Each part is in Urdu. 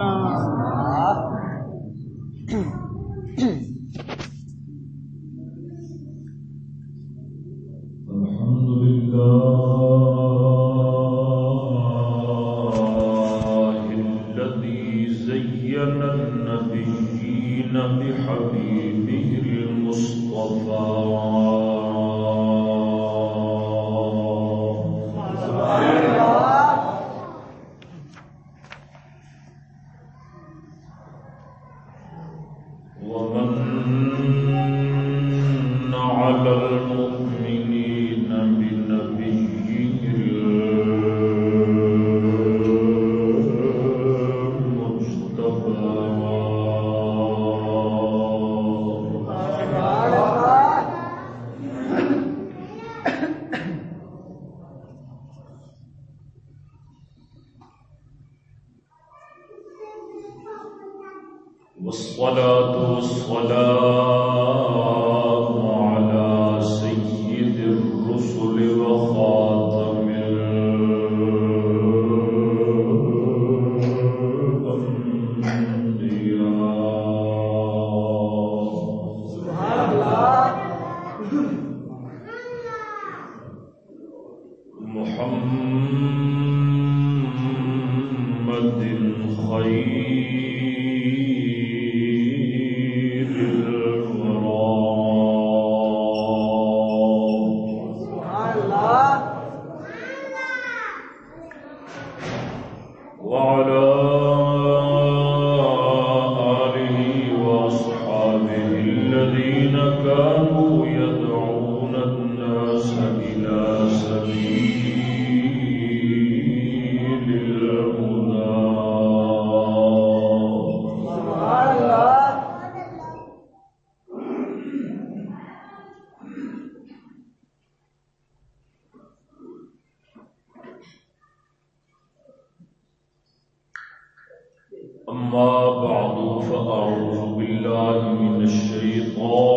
اللہ أما بعد فأعوذ بالله من الشيطان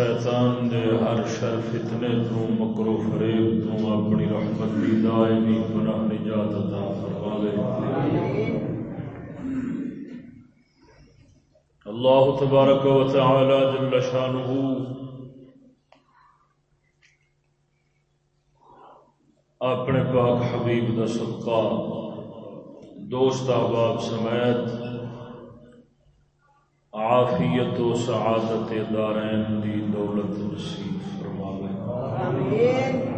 شیطان دے ہر شر فتنے تو مکرو فریب تو اپنی رحمت دی دائمی گناہ نجات عطا فرما اللہ تبارک و تعالی جل شانہ اپنے پاک حبیب دا صدقہ دوست احباب سمیت عافیت و سعادت دارین دی دولت نصیب فرماوے۔ آمین۔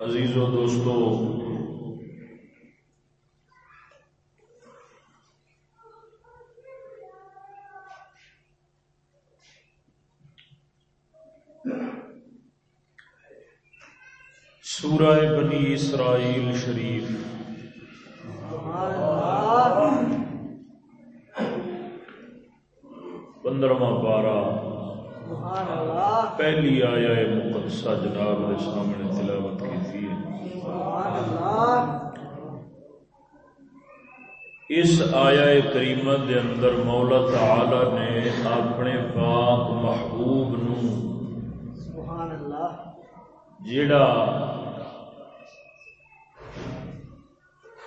عزیزو دوستو اسرائیل شریف۔ پندرواں بارہ پہلی آیا مقدسہ جناب کے سامنے تلاوت کی اس آیا کریمہ دے اندر مولا تعالی نے اپنے پاک محبوب نو جیڑا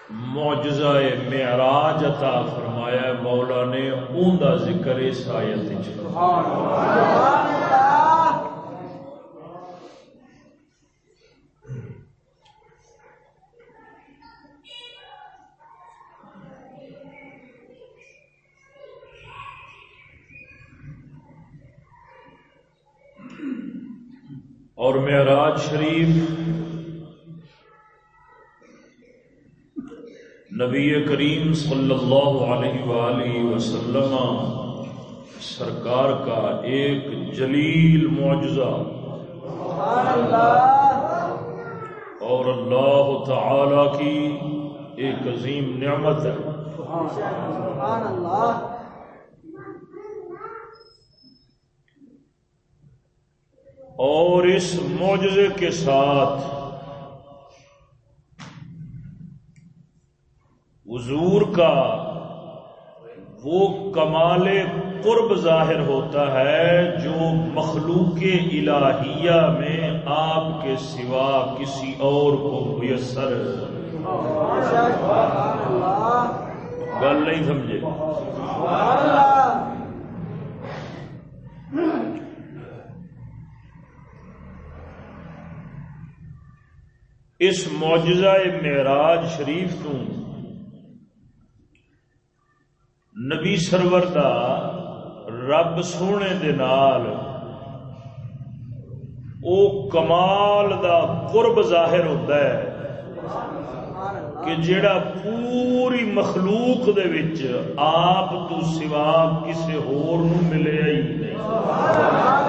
معجزہ معراج عطا فرمایا مولا نے اون دا ذکر اس آیت اور معراج شریف نبی کریم صلی اللہ علیہ وآلہ وسلم سرکار کا ایک جلیل معجزہ۔ اور اللہ تعالی کی ایک عظیم نعمت ہے۔ اور اس معجزے کے ساتھ حضور کا وہ کمال قرب ظاہر ہوتا ہے جو مخلوق الہیہ میں آپ کے سوا کسی اور کو میسر گل نہیں سمجھے؟ اس معجزہ معراج شریف تو نبی سرور دا رب سونے دے نال او کمال دا قرب ظاہر ہوتا ہے کہ جڑا پوری مخلوق دے وچ آپ تو سوا کسے ہور نو ملے ہی نہیں۔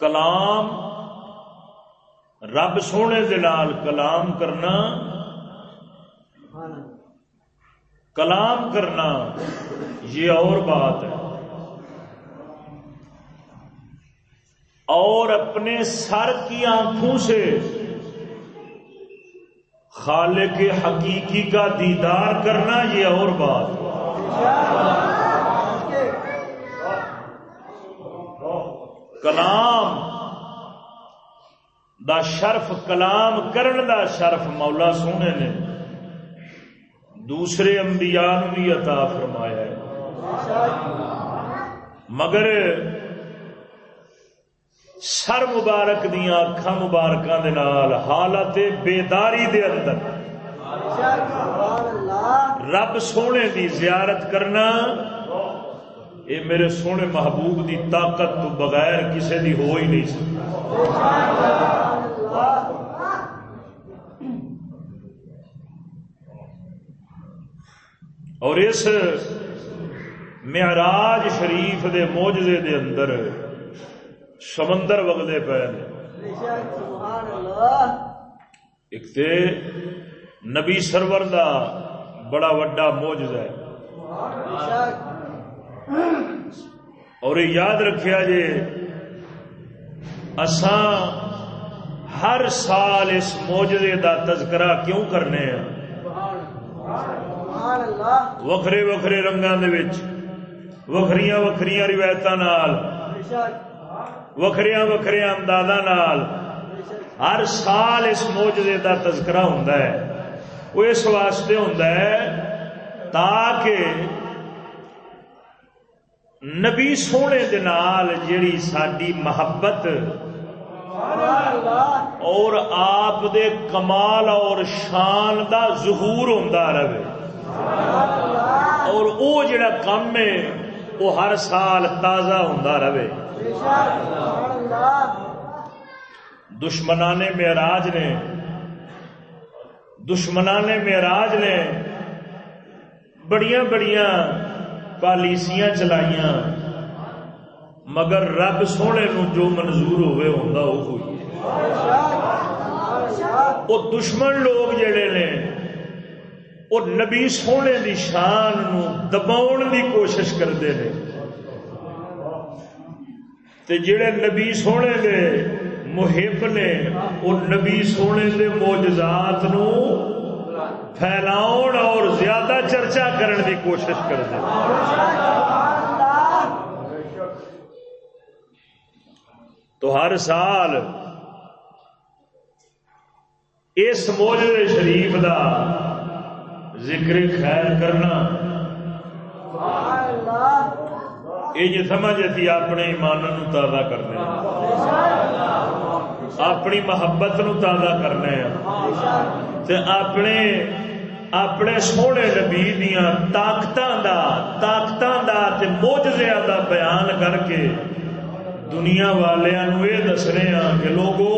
کلام، رب سونے دلال کلام کرنا کلام کرنا، یہ اور بات ہے۔ اور اپنے سر کی آنکھوں سے خالق حقیقی کا دیدار کرنا، یہ اور بات کلام دا شرف، کلام کرن دا شرف مولا سونے نے دوسرے انبیاء نو بھی عطا فرمایا ہے۔ مگر سر مبارک دیا اکھا مبارکاں دے نال، حالت بیداری دے اندر۔ رب سونے دی زیارت کرنا اے میرے سونے محبوب دی طاقت تو بغیر کسے دی ہو ہی نہیں سکتی۔ اور اس معراج شریف دے موجزے دے اندر سمندر وگتے پے ایک تے نبی سرور دا بڑا وڈا موجز ہے۔ اور یاد رکھیا جے اساں ہر سال اس موجزے دا تذکرہ کیوں کرنے ہیں؟ وکھرے وکھرے رنگاں دے وچ، وکھریاں وکھریاں روایتاں نال، وکھریاں وکھریاں اندازاں نال ہر سال اس موجزے دا تذکرہ ہوندا ہے۔ وہ اس واسطے ہوندا ہے تاکہ نبی سونے دے نال جیڑی ساری محبت اور آپ دے کمال اور شان دا ظہور ہوتا رہے۔ اور او جڑا کام ہے وہ ہر سال تازہ ہوتا رہے۔ دشمنان معراج نے، دشمنان معراج نے بڑیاں بڑیاں پالیسیاں چلائیاں مگر رب سونے نو جو منظور ہوئے ہوتا وہ ہوئی وہ دشمن لوگ جڑے نے وہ نبی سونے دی شان نو دباؤ دی کوشش کرتے ہیں تے جڑے نبی سونے دے محب نے وہ نبی سونے دے موجزات نو پھیلاؤ چرچا کرنے کی کوشش کرتے تو ہر سال اس موجود شریف دا ذکر خیر کرنا۔ یہ جی سمجھ تھی اپنے ایمان نو تازہ کرنے اپنی محبت نو تازہ کرنے اپنے اپنے سونے نبی دیا طاقت دا طاقت دا تے دا بیان کر کے دنیا والوں یہ دس رہے ہیں کہ لوگو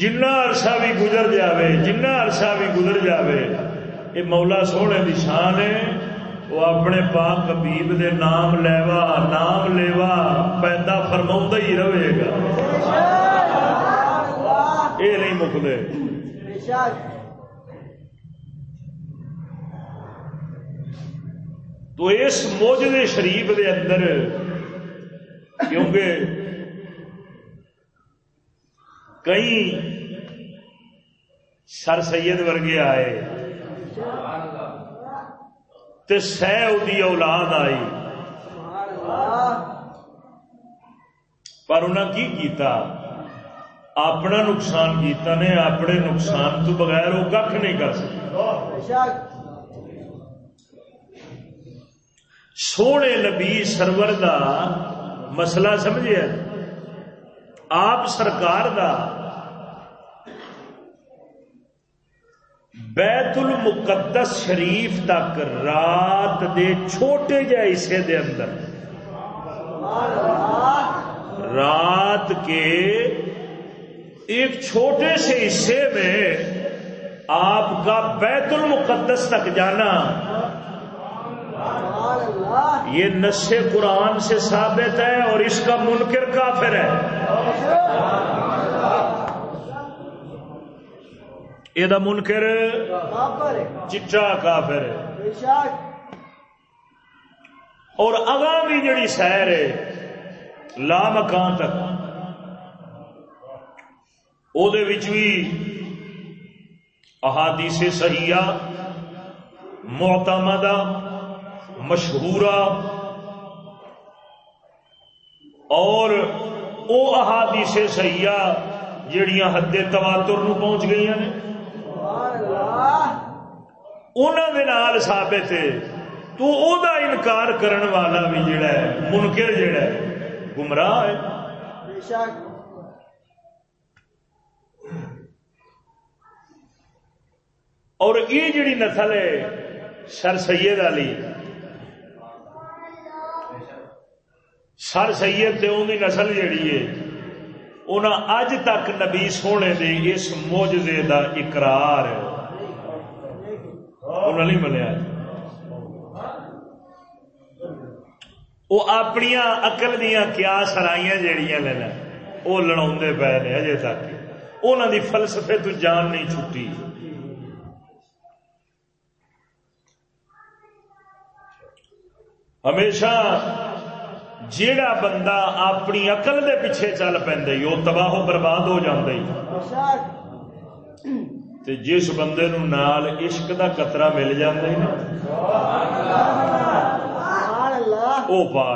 جنہ عرصہ بھی گزر جاوے جنہ عرصہ بھی گزر جاوے یہ مولا سونے کی شان ہے وہ اپنے پاک حبیب دے نام لیوا نام لیوا پیدا فرما ہی رہے گا۔ یہ نہیں مکتے تو اس موجود شریف دے اندر کیونکہ کئی سر سید ورگے آئے تے سہ دی اولاد آئی پر انہیں کی کیتا؟ اپنا نقصان کیتا نے، اپنے نقصان تو بغیر وہ کھ نہیں کر سکتا سونے نبی سرور دا مسئلہ سمجھے؟ آپ سرکار دا بیت المقدس شریف تک رات دے چھوٹے جہ حصے دے اندر۔ رات کے ایک چھوٹے سے حصے میں آپ کا بیت المقدس تک جانا یہ نش قرآن سے ثابت ہے اور اس کا منکر کافر ہے۔ یہ منکر چٹا کافر ہے۔ اور اگاں بھی جڑی سیر ہے لامکان تک۔ بھی احادیث صحیحہ معتمدہ مشہورہ اور او احادیث سیاح جڑیاں حد تواتر نو پہنچ گئی نے انہوں دے نال ثابت ہے تو او دا انکار کرن والا بھی جڑا ہے منکر جڑا ہے گمراہ ہے بے شک اور یہ جڑی نسل ہے، سر سید علی۔ سر سید تے ان کی نسل جیڑی ہے انہیں اج تک نبی سونے دے اس موجزے دا اقرار انہیں نہیں منیا۔ وہ اپنی اقل دیا کیا سرائیاں جیڑیاں لینا وہ لڑا پے نے اجے تک۔ انہوں دی فلسفے تو جان نہیں چھٹی۔ ہمیشہ جیڑا بندہ اپنی اقل دے پیچھے چل پہ وہ تباہ برباد ہو تے جس بندے نو نال عشق دا قطرہ مل جائے وہ پا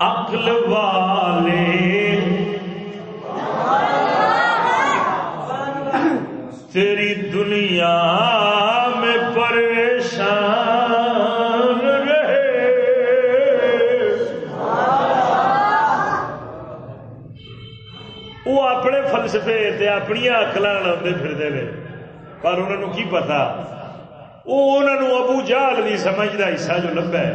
اقل والے تیری دنیا میں پریشان رہے۔ وہ اپنے فلسفے تے اپنی اکل لاؤتے پھرتے ہیں پر انہوں کی پتا وہ انہوں ابو جال نہیں سمجھتا حصہ جو لبا ہے۔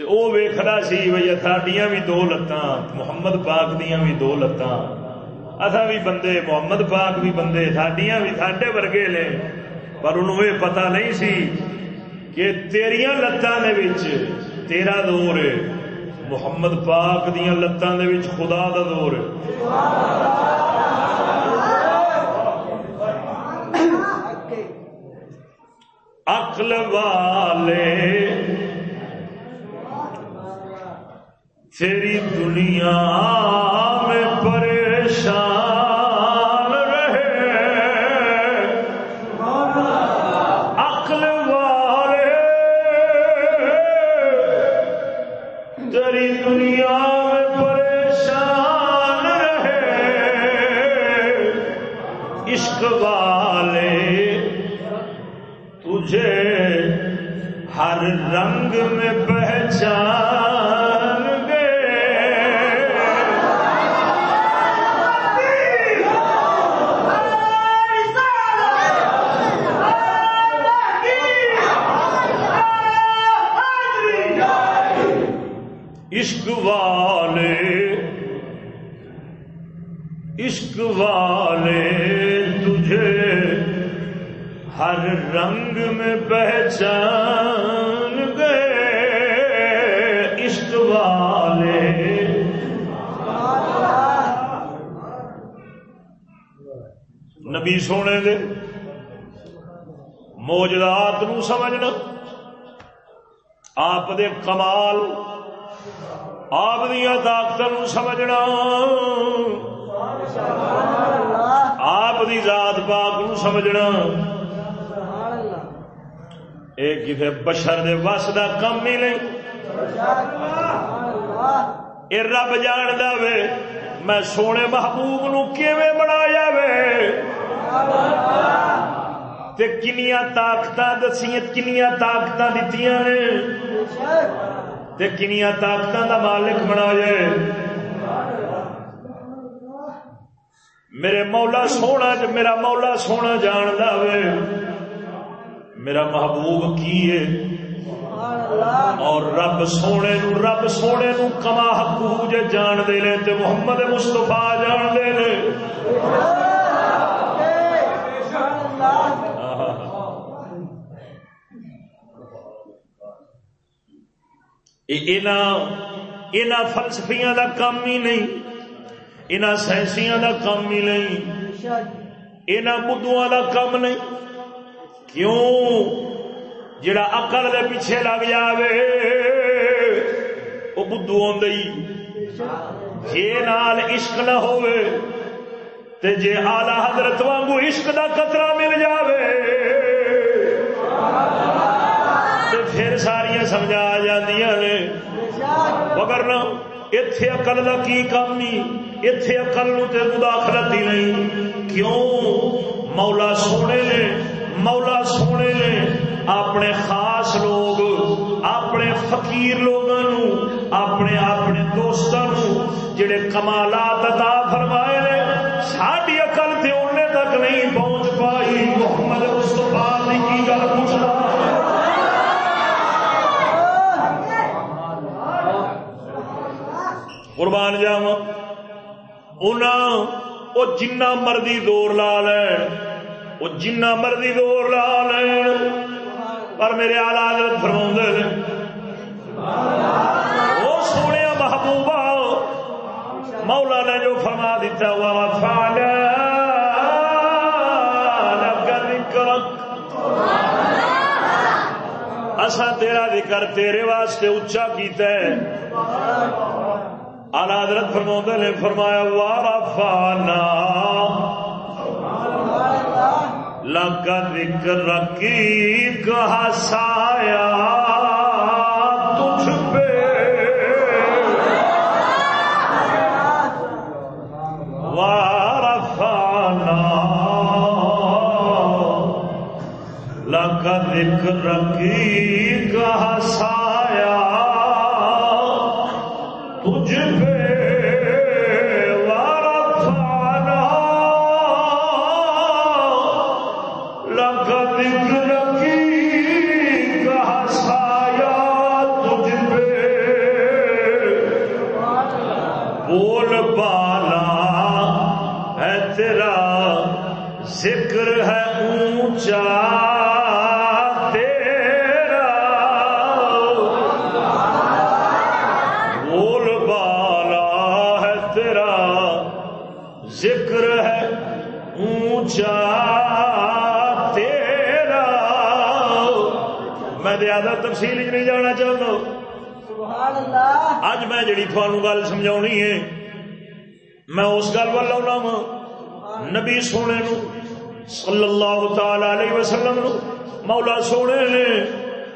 وہ ویخنا سی بھائی ساڈیاں بھی دو لتاں، محمد پاک دیا بھی دو لتاں۔ اصا بھی بندے محمد پاک بھی بندے سڈیا بھی ساڈے ورگے نے پر انہوں یہ پتا نہیں سی کہ تیریا لتان تیرا دور ہے محمد پاک دیا لتان خدا دا دور ہے اقل والے تیری دنیا میں پریشان رہے۔ عقل والے۔ تیری دنیا میں پریشان رہے۔ عشق والے، تجھے ہر رنگ میں عشق والے تجھے ہر رنگ میں پہچان گئے عشق والے۔ نبی سونے دے موجدات نو سمجھنا۔ آپ دے کمال، آپ دیا طاقت سمجھنا۔ آپ دی ذات پاک نو سمجھنا۔ یہ کسی بشر دے وس دا کم ہی نہیں۔ یہ رب جان دے میں سونے محبوب نو کیویں بنایا وے؟ کنیا طاقت دسیاں کنیا طاقت دیتی نے۔ کنیا طاقت کا مالک بنا جائے میرے مولا سونا میرا مولا سونا جان دے میرا محبوب کی ہے؟ اور رب سونے نو رب سونے نو کما حقوق جے جان دے لے تے محمد مصطفیٰ جان دے لے۔ فلسفیاں دا کام ہی نہیں۔ یہاں سائنسیاں دا کام ہی نہیں۔ یہاں بدھو دا کام نہیں۔ کیوں؟ جڑا اکل دے پیچھے لگ جائے وہ بدھو آئی جی نال عشق نہ ہوئے تے جے آلہ حضرت وانگو عشق دا قطرہ مل جاوے۔ تے پھر ساریاں سمجھا آ جاندیاں نے۔ وگرنہ اتے اقل کا کی کام نہیں اتے اقل تے مداخلت ہی نہیں۔ کیوں؟ مولا سونے نے، مولا سونے نے اپنے خاص لوگ، اپنے فقیر لوگوں اپنے اپنے دوستوں جڑے کمالات عطا فرمائے نے ساری اقل تے انہیں تک نہیں پہنچ پائی۔ محمد اس بعد کی گل پوچھنا؟ قربان جاوا وہ جنہ مرضی دور لا لین وہ جنہ مرضی دور لا لین پر میرے آلہ حضرت فرما نے وہ سونے محبوبہ، مولا نے جو فرما دیتا ہوا فال اسا تیرا ذکر تیرے واسطے اچا کیتا ہے۔ حضرت فرما نے فرمایا وارا فانا لگا ذکر رکی کہا سایا تجھ پہ وارا فانا لگا ذکر رکی کہا سایا تفصیل گل سمجھا ہے۔ میں اس گل وال آنا وا نبی سونے نو صلی اللہ تعالی علیہ وسلم نو مولا سونے نے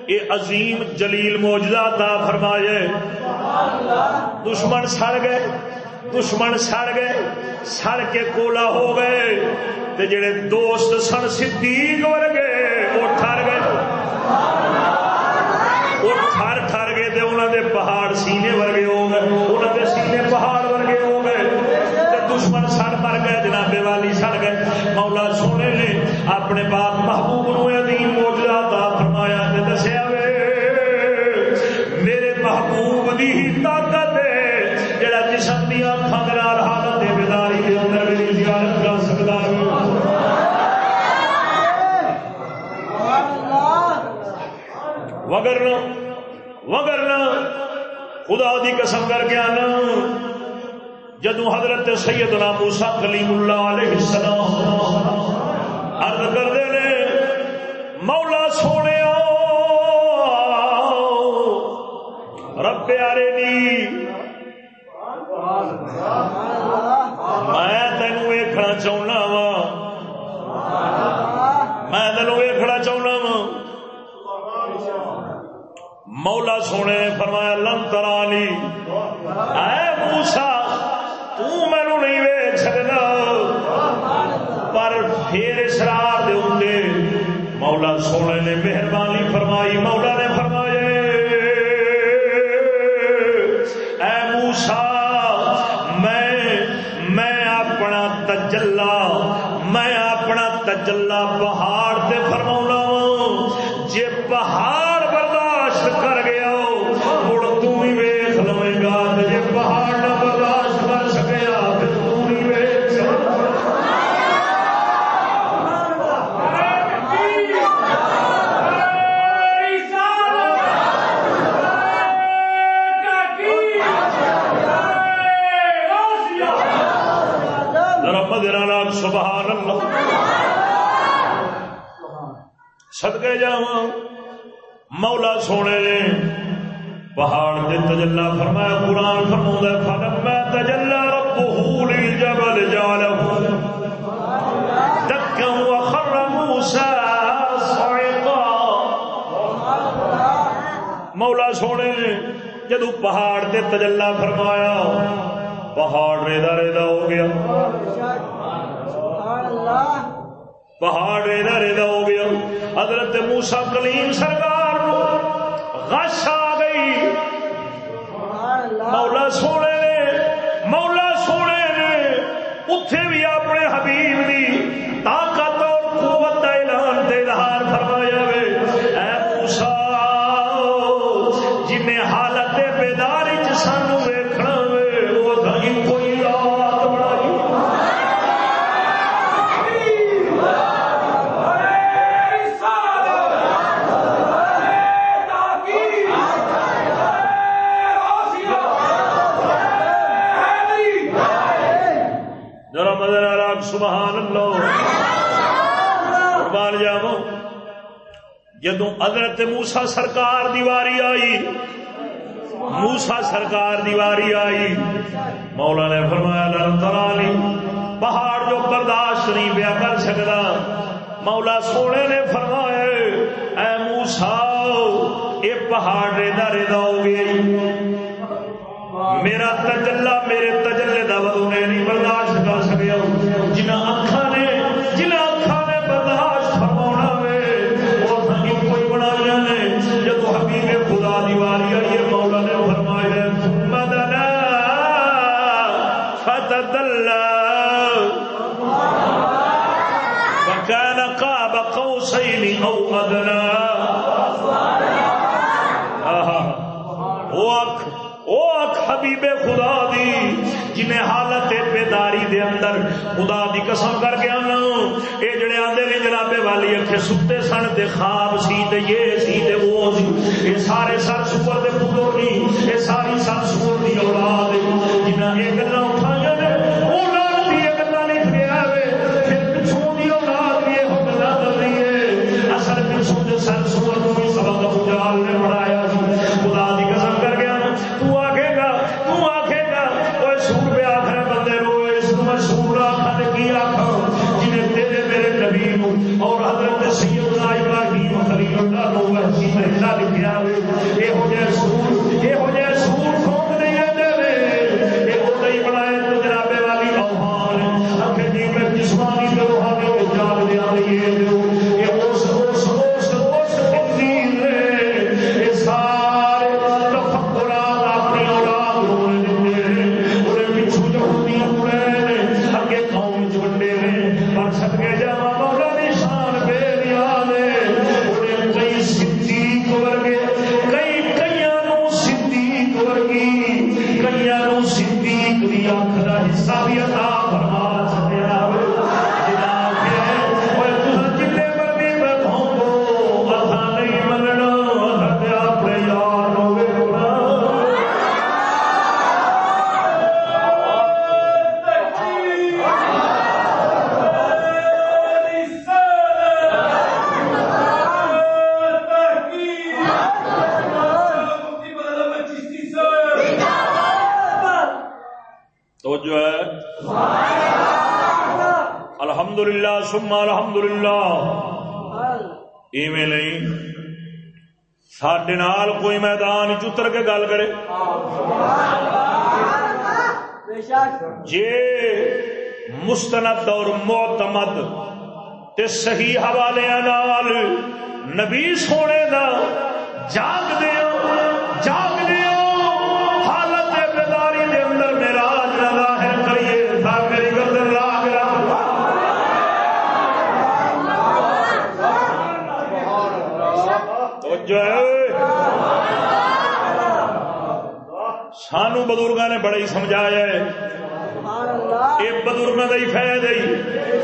یہ عظیم جلیل موجدہ تا فرمائے دشمن سڑ گئے۔ دشمن سڑ گئے۔ سڑ کے کولا ہو گئے۔ تے جڑے دوست سن صدیق ورگے، وہ ٹر گئے۔ وہ ٹر ٹر تو انہوں دے پہاڑ سینے ورگے ہو گئے انہوں دے سینے پہاڑ ورگے ہو گئے دشمن سڑ مر گئے جنابے والی سڑ گئے۔ مولا سونے نے اپنے باپ محبوب نو عظیم موجودہ تا فرمایا تے دسیا وے میرے محبوب دی ہی طاقت ہے جڑا جسم دیا اکھاں دے نال حالت بیداری دے اندر میری زیارت کر سکدا ہے۔ وگرنا خدا دی قسم کر کے آنا۔ جدو حضرت سیدنا موسا کلیم اللہ علیہ السلام عرض کر دے لے مولا سونے رب پیارے نی میں تینوں ویکھنا چاہنا مولا سونے نے فرمایا، لن ترانی۔ اے موسا تینو نہیں ویچ سکتا پر پھر اسرار دے مولا سونے نے مہربانی فرمائی۔ مولا نے فرمایا، اے موسا، میں میں اپنا تجلا میں اپنا تجلا پہاڑ سے فرما جے پہاڑ سدگے جا مولا سونے نے پہاڑ سے تجلا فرمایا قرآن فرما فرم میں تجلا ربه للجبل جعله مولا سونے نے جدو پہاڑ تے تجلا فرمایا پہاڑ ریدا ریدا ہو گیا پہاڑ ریدا ریدا ہو گیا حضرت موسا کلیم سرکار غش آ گئی۔ مولا سونے حضرت موسا سرکار دیواری آئی۔ موسا سرکار دیواری آئی۔ مولا نے فرمایا، لن پہاڑ جو برداشت نہیں پیا کر سکتا مولا سونے نے فرمایا، اے موسا یہ پہاڑ ریدا ریدا ہو گئی میرا تجلا میرے تجلے دا ودو نہیں برداشت کر سکیا۔ جنہ اکھا نے جنہ حبیب خدا دی، جنہیں حالت بیداری دے اندر خدا دی قسم کر کے آنا۔ اے جڑے آدھے نے جنابے والی اکھے ستے سن دے خواب سی تے یہ سی تے وہ سی۔ اے سارے سر سور دے پتر نہیں اے ساری سر سور دی اولاد، جنہیں یہ گلا اٹھائیاں اتر کے گل کرے۔ جے مستند اور معتمد تے صحیح حوالے نال نبی سونے دا جاگ دیو جاگ سانو بزرگاں نے بڑا ہی سمجھایا ہے۔ یہ بزرگوں کا ہی فائد ہے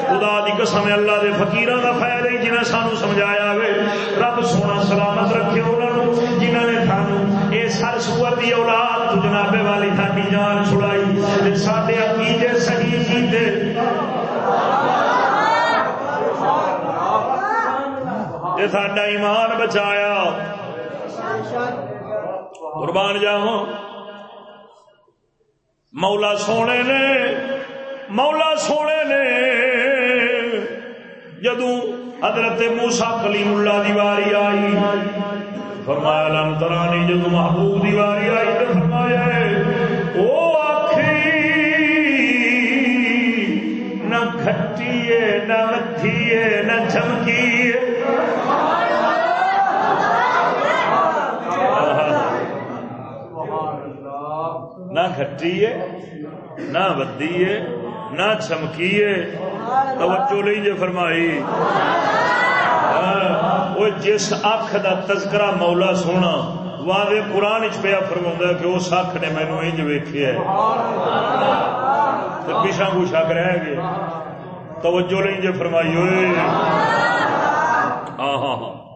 خدا دی قسم اللہ دے فقیراں دا فائد ہے جنہیں سانو سمجھایا وے رب سونا سلامت رکھے انہوں جنہوں نے سانو یہ سر سور دی اولاد تو جنابے والی ساری جان چھڑائی۔ سارے عقیدے صحیح کیتے۔ ساڈا ایمان بچایا۔ قربان جاؤ مولا سونے نے، مولا سونے نے جدو حضرت موسا کلیم اللہ دی واری آئی، فرمایا لم ترانی جب محبوب دیواری آئی، تو فرمایا او آخری نہ کھٹیے نہ متھیے نہ چمکیے۔ نہ کھٹیے نہ بدیے نہ چمکیے۔ توجہ نہیں جی فرمائی۔ وہ جس اکھ دا تذکرہ مولا سونا واضح قرآن چ پیا فرما کہ اس اکھ نے مینو انج ویخیا پیچھا کو شک رہ گیا توجہ نہیں جی فرمائی ہوئے۔ ہاں ہاں ہاں۔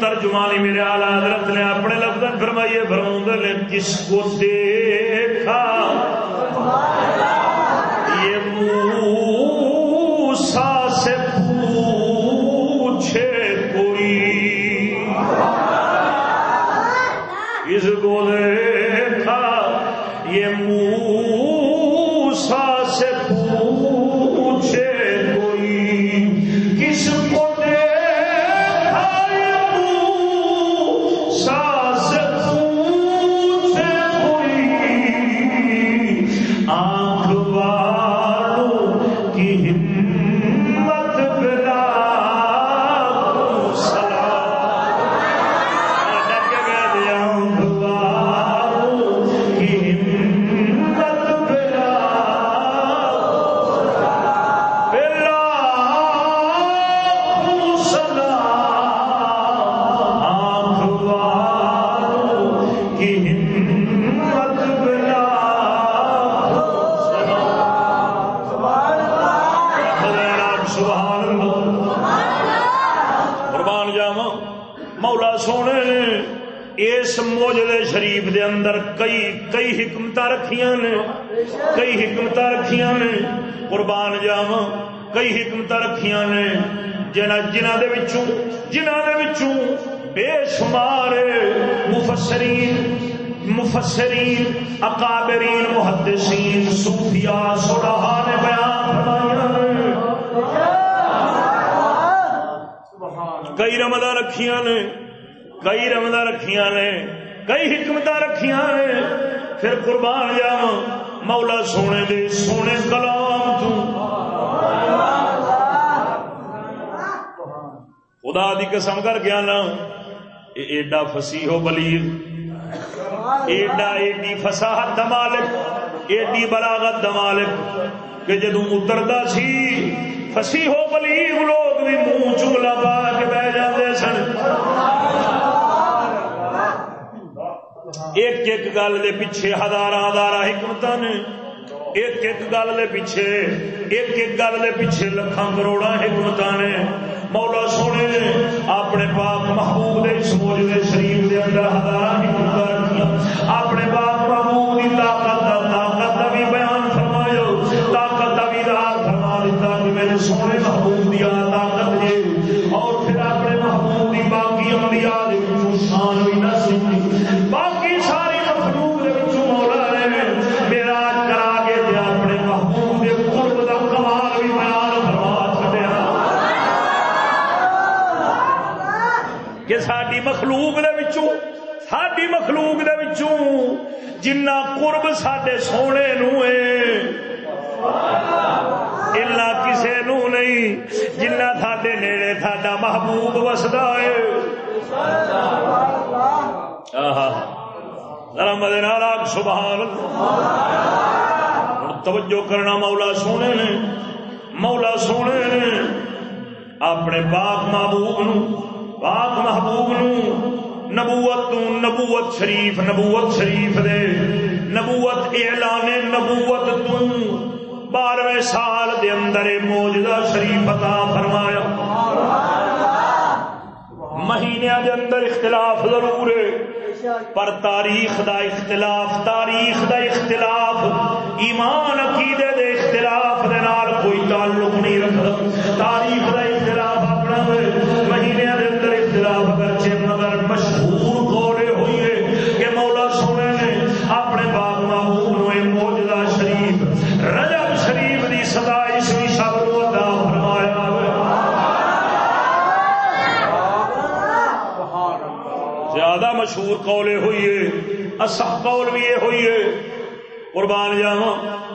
ترجمانی میرے آلہ حضرت نے اپنے لفظ فرمائیے فرما نے، کس کو دیکھا؟ یہ موسا سے پوچھے کوئی۔ کس کو دیکھا رکھیاں نے، کئی حکمت رکھیاں نے، قربان جاوا کئی حکمت رکھیاں نے، جنہ جنہ دے وچوں جنہ دے وچوں بے شمار مفسرین مفسرین اکابرین محدثین، صوفیاء، صلحاء نے بیان فرمایا کئی رمضان رکھیاں نے، کئی رمضان رکھیاں نے، کئی حکمت رکھیاں نے پھر قربان جاوا مولا سونے دے سونے کلام تو۔ خدا دی قسم کر گیا نا ایڈا فصیح و بلیغ ایڈا ایڈی فصاحت دا مالک، ایڈی بلاغت دا مالک، کہ جدوں اتردا سی، فصیح و بلیغ لوگ بھی منہ چگلا پا کے بہ جاندے سن ایک ایک گل دے پیچھے ہزار ہزار حکمت نے۔ ایک ایک گل دے پیچھے، ایک ایک گل دے پیچھے لکھاں کروڑا حکمت نے۔ مولا سونے نے اپنے پاک محبوب دے اس موجودے شریف دے اندر ہزار حکمت رکھیاں۔ اپنے پاک محبوب دی طاقت دا مخلوق دے وچوں ساری مخلوق دے وچوں، جنہ قرب ساڈے سونے نو ہے۔ الا کسے نو نہیں، جنہ ساڈے نیڑے ساڈا محبوب وسدا ہے۔ آہا۔ ذرا مدے نال آکھ سبحان اللہ۔ توجہ کرنا مولا سونے نے، مولا سونے نے، اپنے پاک محبوب نو پاک محبوب نو نبوت تو نبوت شریف نبوت شریف دے۔ نبوت اعلان نبوت تو بارہویں سال دے اندر موجودہ شریف عطا فرمایا۔ مہینے دے اندر اختلاف ضرور ہے، پر تاریخ دا اختلاف، تاریخ دا اختلاف، ایمان عقیدے دے اختلاف مشہور قول ہوئی ہے، اصح قول بھی یہ ہوئی ہے۔ قربان جاوا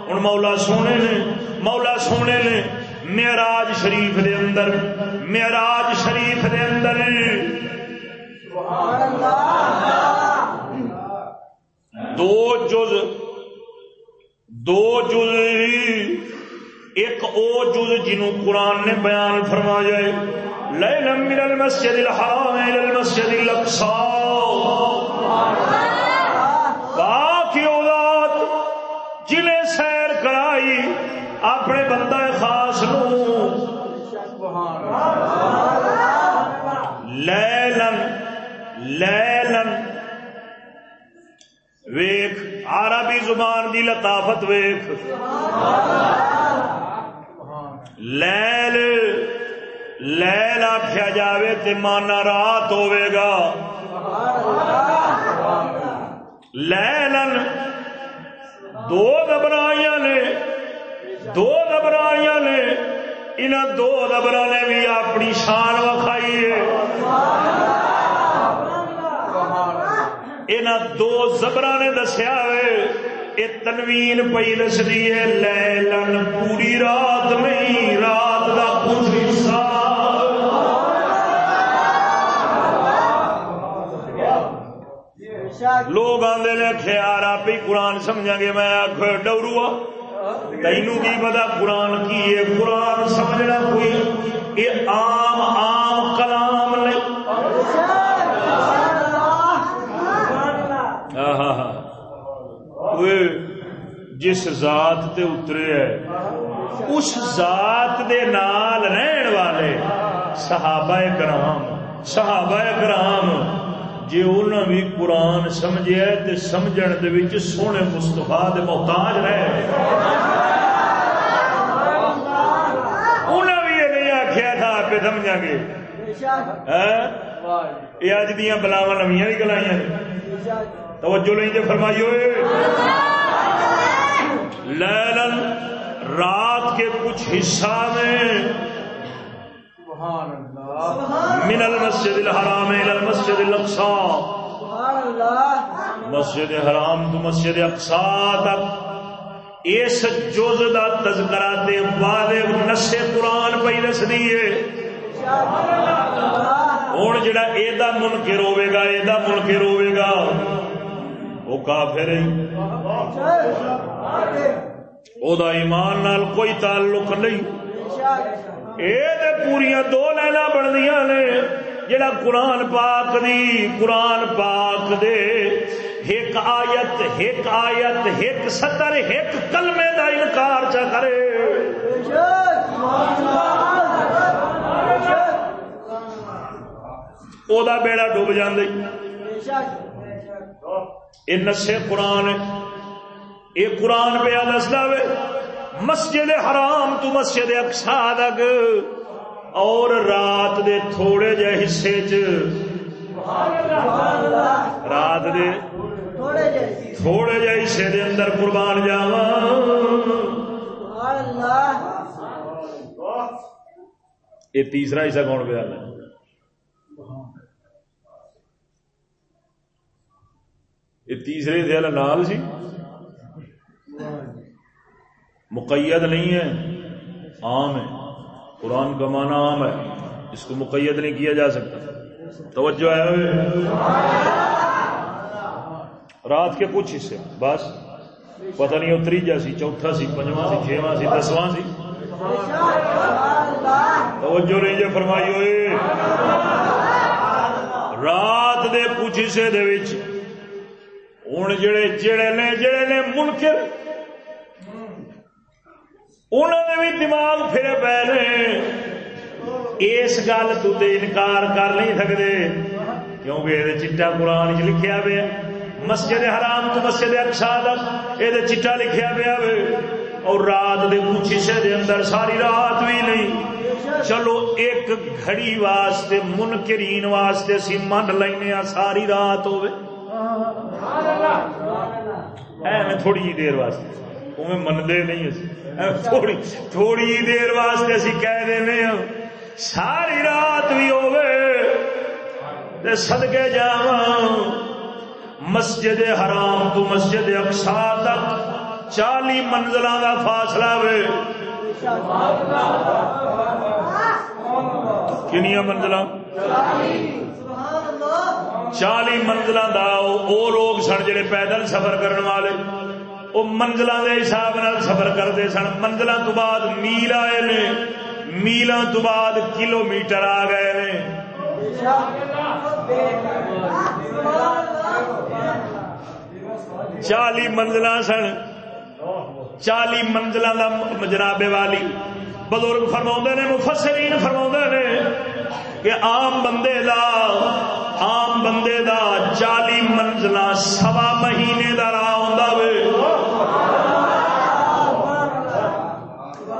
ہوں مولا سونے نے، مولا سونے نے معراج شریف دے اندر، معراج شریف دے اندر۔ دو جز دو جز ایک او جز جنوں قرآن نے بیان فرما جائے لیلم من المسجد الحرام الى المسجد الاقصى باقی اولاد جنہیں سیر کرائی اپنے بندہ خاص نو. لیلن لیلن ویخ عربی زبان دی لطافت ویخ لیل لیل آخیا جاوے تے مانا رات ہوے گا لیلن دو دبرائیاں نے، دو دبرائیاں نے ان دو دبر نے بھی اپنی شان وکھائی ہے۔ ان دو زبر نے دسیا یہ تنوین پی دستی ہے لیلن پوری رات نہیں، رات کا کچھ حصہ لوگ آدھے نے خیال آپ ہی قرآن سمجھا گے. میں آخ ڈورو تینوں کی پتا قرآن کی ہے؟ قرآن سمجھنا کوئی یہ عام عام کلام نہیں جس ذات تے اترے ہے، اس ذات دے نال رہن والے صحابہ کرام صحابہ کرام جی انہوں بھی قرآن سمجھے تو سمجھن دے سونے مستفا دے محتاج رہے۔ انہیں بھی یہ نہیں آخیا تھا آپ سمجھا گے۔ ہاں؟ یہ اج دیا بلاوا نمیا نکل آئی توجہ نہیں جو فرمائی ہوئے۔ لیلن رات کے کچھ حصہ میں من المسجد الحرام الى المسجد الاقصى. مسجد حرام تو مسجد اقصا تک. اس جز دا تذکرہ دے بعد نشے قرآن پہ دس دیے ہوں جڑا ایدا منکر ہوے گا ایدا منکر ہوے گا وہ کافر او دا ایمان نال کوئی تعلق نہیں۔ پوریا دو لینا بنیا نے جڑا قرآن پاک دی، قرآن پاک دے۔ ایک آیت ایک آیت ایک سطر ایک کلمے دا انکار چا کرے۔ او دا بیڑا ڈوب جاندے۔ یہ نشے قرآن یہ قرآن پہ دستا وے مسجد حرام تو مسجد اقسا تک۔ اور رات دے تھوڑے جہ حصے چ رات دے تھوڑے جہ حصے دے اندر قربان جاوا یہ تیسرا حصہ کون پہ آنا یہ تیسرے دے نال سی۔ مقید نہیں ہے، عام ہے۔ قرآن کا معنی عام ہے۔ اس کو مقید نہیں کیا جا سکتا۔ توجہ ہے۔ رات کے کچھ حصے، بس۔ پتہ نہیں اتری سی، چوتھا سی، پنجواں سی، چھواں سی، دسواں سی۔ توجہ نہیں جو فرمائی ہوئے۔ رات دے کچھ حصے دے وچ ہوں جڑے جڑے نے جڑے نے منکر۔ انہوں نے بھی دماغ پھر پے نے اس گل تو انکار کر نہیں سکتے کیونکہ یہ چٹا قرآن چ لکھا پیا مسجد حرام تو مسجد اکشا یہ چٹا لکھا پیا اور رات دے کچھ حصے دے اندر ساری رات بھی نہیں چلو ایک گھڑی واسطے منکرین واسطے سی من لینا ساری رات ہوے تھوڑی جی دیر واسطے وہ منتے نہیں تھوڑی تھوڑی دیر واسطے اسی کہہ دینے ہاں۔ ساری رات بھی ہوے سدکے جا مسجد حرام تو مسجد اقسا تک چالی منزل کا فاصلہ وے۔ کنیا منزل چالی منزل کا وہ لوگ سن جڑے پیدل سفر کرنے والے۔ وہ منزل کے حساب سفر کرتے سن۔ منزل تو بعد میل آئے نے۔ میلوں تو بعد کلو میٹر آ گئے نے۔ چالی منزل سن۔ چالی منزل جناب والی۔ بزرگ فرما نے، مفسرین فرما نے کہ عام بندے دا، عام بندے دا چالی منزل سوا مہینے کا راہ آ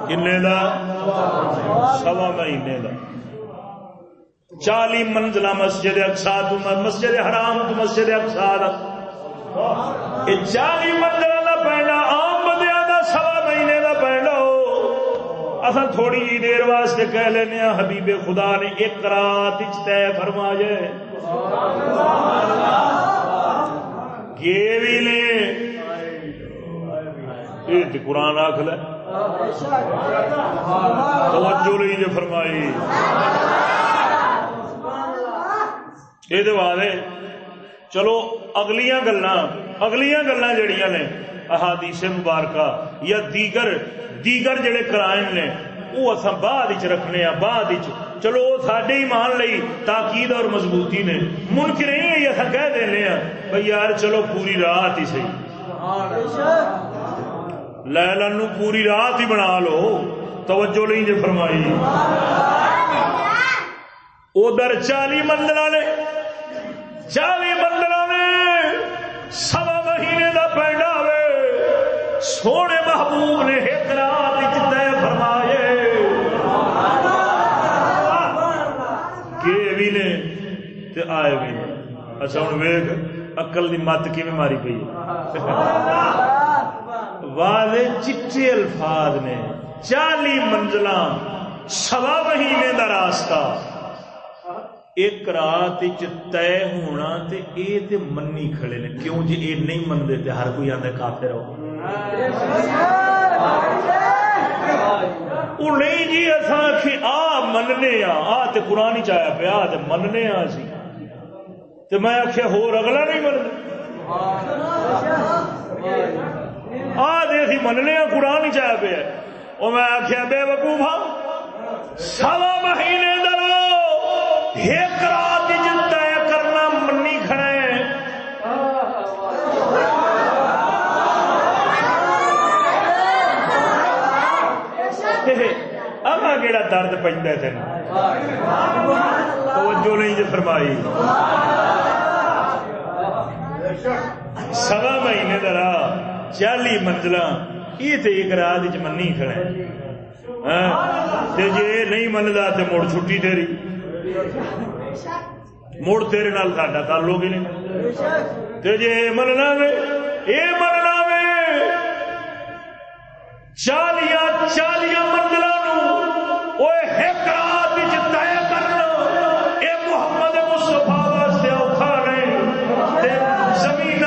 کنے دا سوا مہینے دا چالی منزلہ مسجد اقسا تو مسجد حرام تو مسجد اقسا چالی منزلہ دا پہنا عام بندیاں دا سوا مہینے دا پہنا ہو اصل تھوڑی جی دیر واسطے کہہ لینے حبیب خدا نے ایک رات طے فرما جائے یہ بھی نے یہ قرآن آخ لے توجہ نہیں جو فرمائی۔ یہ بعد چلو، اگلیاں گلا اگلیاں گلا جڑیاں نے احادیث مبارکہ یا دیگر دیگر جڑے کرائن نے، وہ اصا بعد رکھنے ہاں بعد چلو، وہ سڈے ہی مان لی تاکید اور مضبوطی نے۔ منکر نہیں اصا کہہ دینے ہاں بھائی یار، چلو، پوری رات ہی صحیح۔ لن پوری رات ہی بنا لو توجہ نہیں جی فرمائی ادھر چالی مندر نے چالی مندر نے سوا مہینے کا پینڈا وے سونے محبوب نے ایک رات طے فرمائے بھی نے تے آئے بھی نے اچھا ہوں ویگ اکل کی مت کی ماری پی واضح چٹے الفاظ نے، چالی منزل سوا مہینے کا راستہ۔ ایک رات طے ہونا تے اے تے منی کھڑے نے۔ کیوں جی اے نہیں منتے تے ہر کوئی آدھے کافر ہو۔ نہیں جی اصا آخی آ مننے آ تے قرآن چایا پیا تے مننے آ سی تے میں آخیا ہو اگلا نہیں مننا آدھے مننے ہاں، قرآن چاہ پہ وہ میں آخیا بے وقوفا ہاں۔ سوا مہینے درو، ایک رات طے کرنا منی کھڑے اگا کہڑا درد پہ تین توجہ نہیں جی فرمائی۔ سوا مہینے درا۔ چالی منزل یہ تو ایک منی کھڑے جی نہیں منتا تو مڑ چھٹی تیری مڑ تیرے نال ساڈا تعلق ہی نہیں جی مننا وے یہ مننا وے چالیا چالیا منزل ایک رات طے کرنا یہ محمد مصطفیٰ واسطے اوکھا نہیں زمین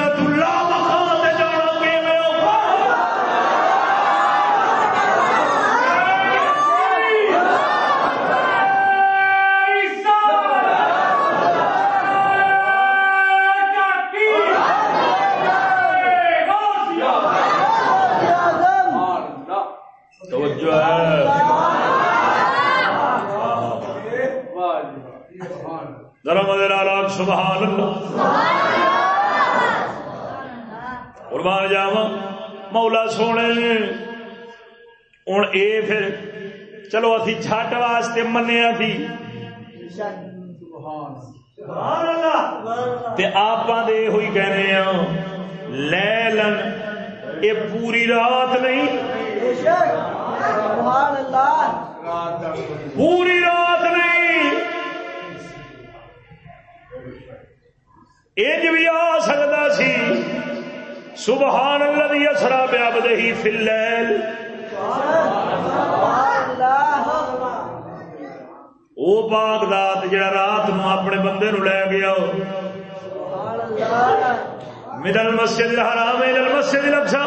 سبحان اللہ۔ قربان جاوا مولا سونے ہوں اے پھر چلو ابھی جٹ واسطے منیا تھی آپ ہوئی کہنے ہیں لے لن یہ پوری رات نہیں۔ پوری رات نہیں۔ اج بھی آ سکتا سی سبحان اللہ الذي اسرا بعبده في الليل وہ باغ دات جڑا رات نو اپنے بندے نو لے گیا من المسجد الحرام الى المسجد الاقصى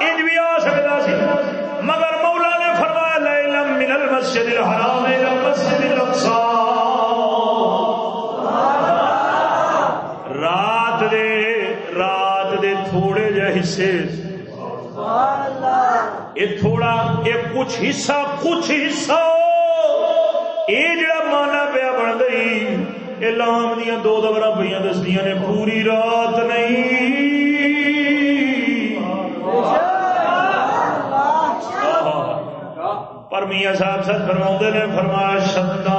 ان بھی آ سکتا سی مگر مولا نے فرمایا لیلم من المسجد الحرام الى المسجد الاقصى حصے یہ تھوڑا یہ کچھ حصہ کچھ حصہ۔ یہ جڑا مانا پیا بن گئی یہ لام دیا دو دورہ پہ دسدیا نے پوری رات نہیں۔ پر میاں صاحب سچ فرما نے فرمایا شتا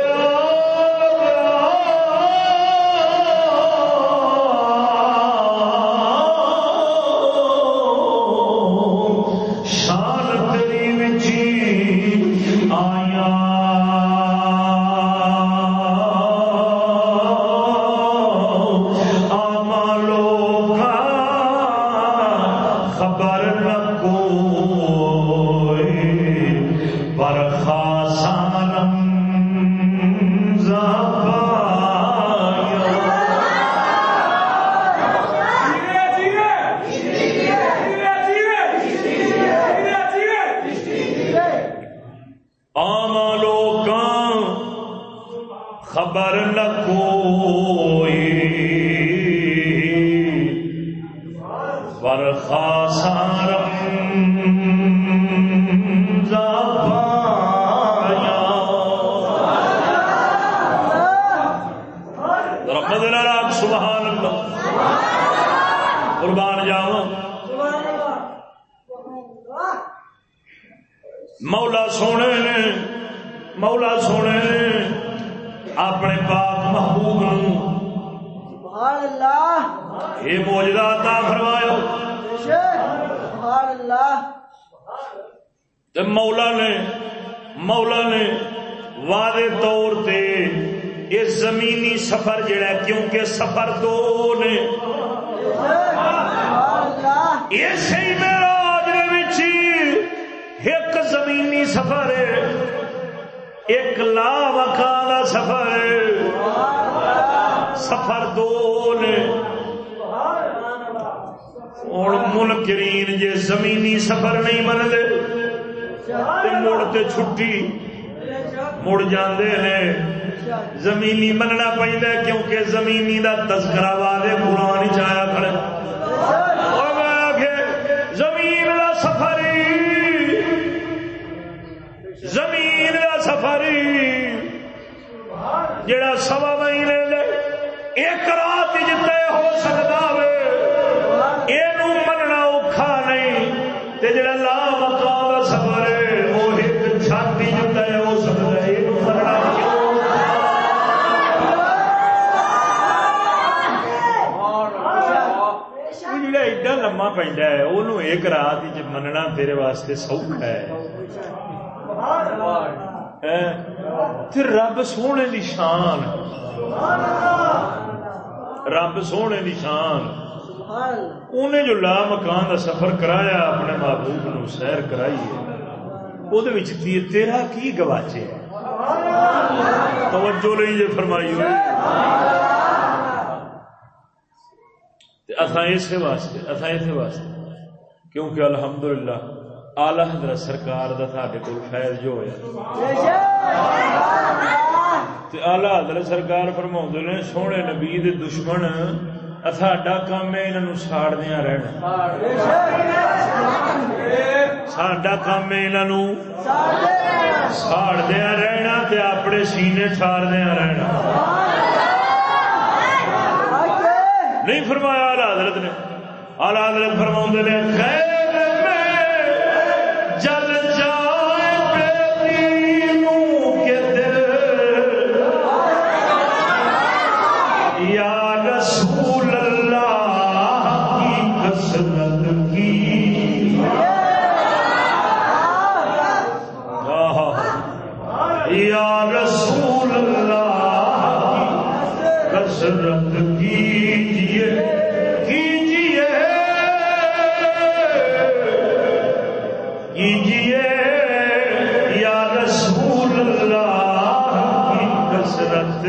تذکرہ والے قرآن چایا کھڑے۔ اور زمین کا جڑا سوا پیندا ہے اونوں ایک رات وچ مننا تیرے واسطے سوکھا ہے رب سونے دی شان رب سونے دی شان انہیں جو لا مکان کا سفر کرایا اپنے محبوب نو سیر کرائی ہے وہ تیرا کی گواچے توجہ نہیں جی فرمائی ہوئی اصا اسے واسطے اصا اسے واسطے۔ کیونکہ الحمدللہ آلہ حضرت سرکار دا ساڈے کول فیض جو ہویا۔ تے آلہ حضرت سرکار فرماؤندے نے، سونے نبی دے دشمن ساڈا کام ہے، انہاں نو ساڑدیاں رہنا۔ ساڈا کام ہے، انہاں نو ساڑدیاں رہنا تے اپنے سینے ٹھاردیاں رہنا۔ نہیں فرمایا آلہ حضرت نے حضرت فرما نے خیر کسرت